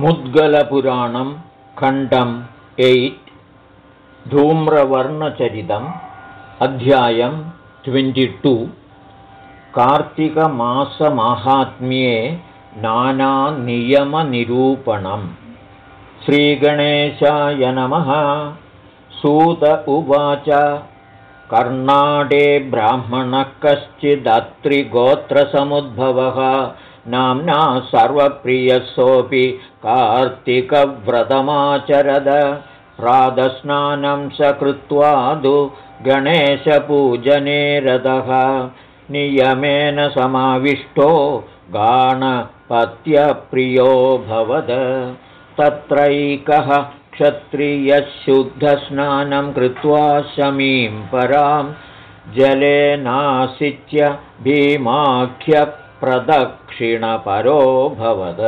मुद्गलपुराणं खण्डम् एय्ट् धूम्रवर्णचरितम् अध्यायं ट्वेण्टिटु कार्तिकमासमाहात्म्ये नानानियमनिरूपणम् श्रीगणेशाय नमः। सूत उवाच। कर्णाटे ब्राह्मणः कश्चिदत्रिगोत्रसमुद्भवः नाम्ना सर्वप्रियसोऽपि कार्तिकव्रतमाचरद। प्रातस्नानं स कृत्वादु गणेशपूजने रथः नियमेन समाविष्टो गाणपत्यप्रियो भवद। तत्रैकः क्षत्रियशुद्धस्नानं कृत्वा शमीं परां जलेनासिच्य भीमाख्यप्रदक्षिणपरो भवद।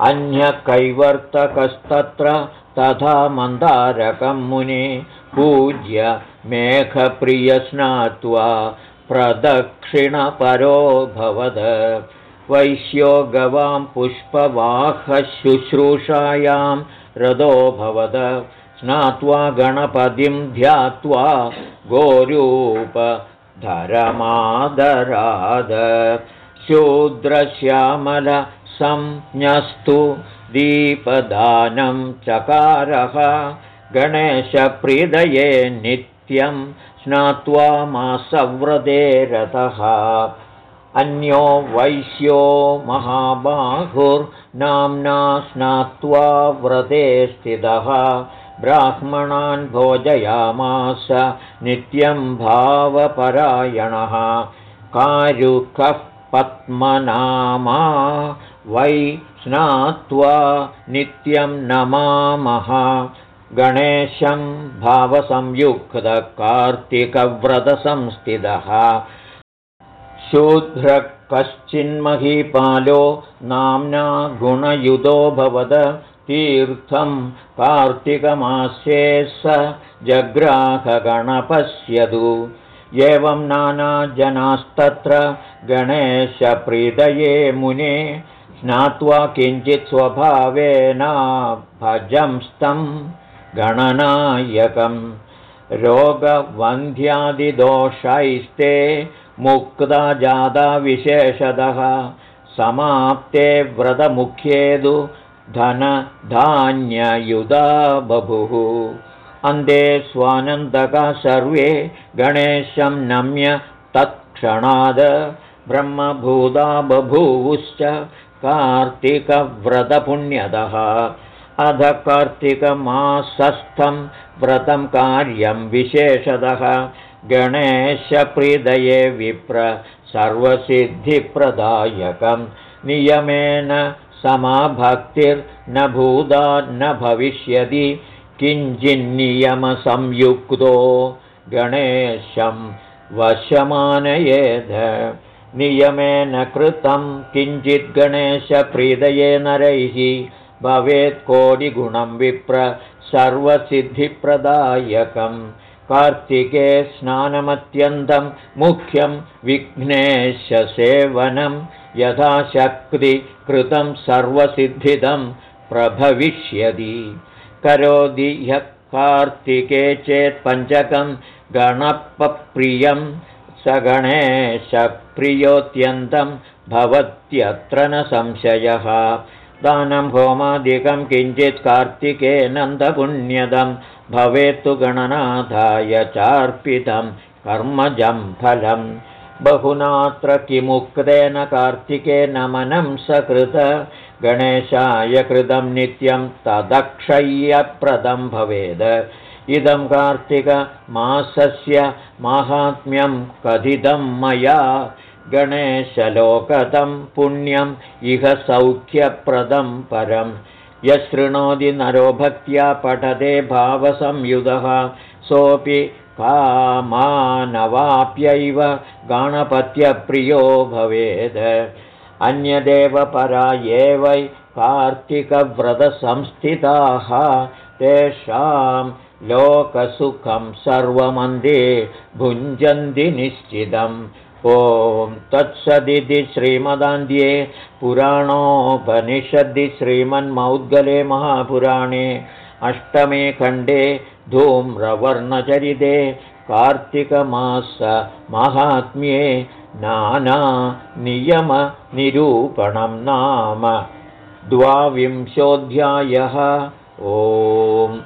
अन्यकैवर्तकस्तत्र तथा मन्दारकं मुने पूज्य मेघप्रियस्नात्वा प्रदक्षिणपरो भवद। वैश्यो गवां पुष्पवाहशुश्रूषायां रथो भवद। स्नात्वा गणपतिं ध्यात्वा गोरूपधरमादराद शूद्रश्यामलसंज्ञस्तु दीपदानं चकारः। गणेशप्रीदये नित्यं स्नात्वा मासव्रते रथः अन्यो वैश्यो महाबाहुर्नाम्ना स्नात्वा व्रते स्थितः ब्राह्मणान् भोजयामास नित्यं भावपरायणः। कारुकः पद्मनामा वै स्नात्वा नित्यं नमामः। गणेशं भावसंयुक्तकार्तिकव्रतसंस्थितः। शूद्रः कश्चिन्महीपालो नाम्ना गुणयुतो भवद तीर्थं कार्तिकमास्ये स जग्राहगणपश्यतु। एवं नानाजनास्तत्र गणेशप्रीतये मुने स्नात्वा किञ्चित् स्वभावेन भजंस्तं गणनायकं रोगवन्ध्यादिदोषैस्ते विशेषतः समाप्ते व्रतमुख्येदु धनधान्ययुधा बभुः अन्ते स्वानन्दका सर्वे गणेशं नम्य तत्क्षणाद। ब्रह्मभूता बभूवुश्च कार्तिकव्रतपुण्यतः अध कार्तिकमासस्थं व्रतं कार्यं विशेषतः। गणेशप्रीदये विप्र सर्वसिद्धिप्रदायकं नियमेन समाभक्तिर्न भूदा न भविष्यति किञ्चिन्नियमसंयुक्तो गणेशं वशमानयेद नियमेन कृतं किञ्चित् गणेशप्रीदये नरैः भवेत् कोटिगुणं विप्र सर्वसिद्धिप्रदायकम् कार्तिके स्नानमत्यन्तं मुख्यं विघ्नेशसेवनं यथाशक्तिकृतं सर्वसिद्धिदं प्रभविष्यति। करोति ह्यः कार्तिके चेत् पञ्चकं गणपप्रियं स गणेशप्रियोऽत्यन्तं भवत्यत्र न संशयः दानं होमादिकं किञ्चित् कार्तिके नन्दपुण्यदं। भवेत्तु गणनाथाय चार्पितं कर्मजं फलं बहुनात्र किमुक्तेन कार्तिके नमनं सकृत। गणेशाय कृतं नित्यं तदक्षय्यप्रदं भवेद। इदं कार्तिकमासस्य माहात्म्यं कथितं मया गणेशलोकतं पुण्यम् इह सौख्यप्रदं परं यशृणोति नरो भक्त्या पठते भावसंयुधः सोऽपि कामानवाप्यैव गणपत्यप्रियो भवेत् अन्यदेव परा वै कार्तिकव्रतसंस्थिताः तेषां लोकसुखं सर्वमन्दे भुञ्जन्ति निश्चितम् ॐ तत्सदिति श्रीमदान्ध्ये पुराणोपनिषद्दि श्रीमन्मौद्गले महापुराणे अष्टमे खण्डे धूम्रवर्णचरिते कार्तिकमासमाहात्म्ये नानानियमनिरूपणं नाम द्वाविंशोऽध्यायः। ओम्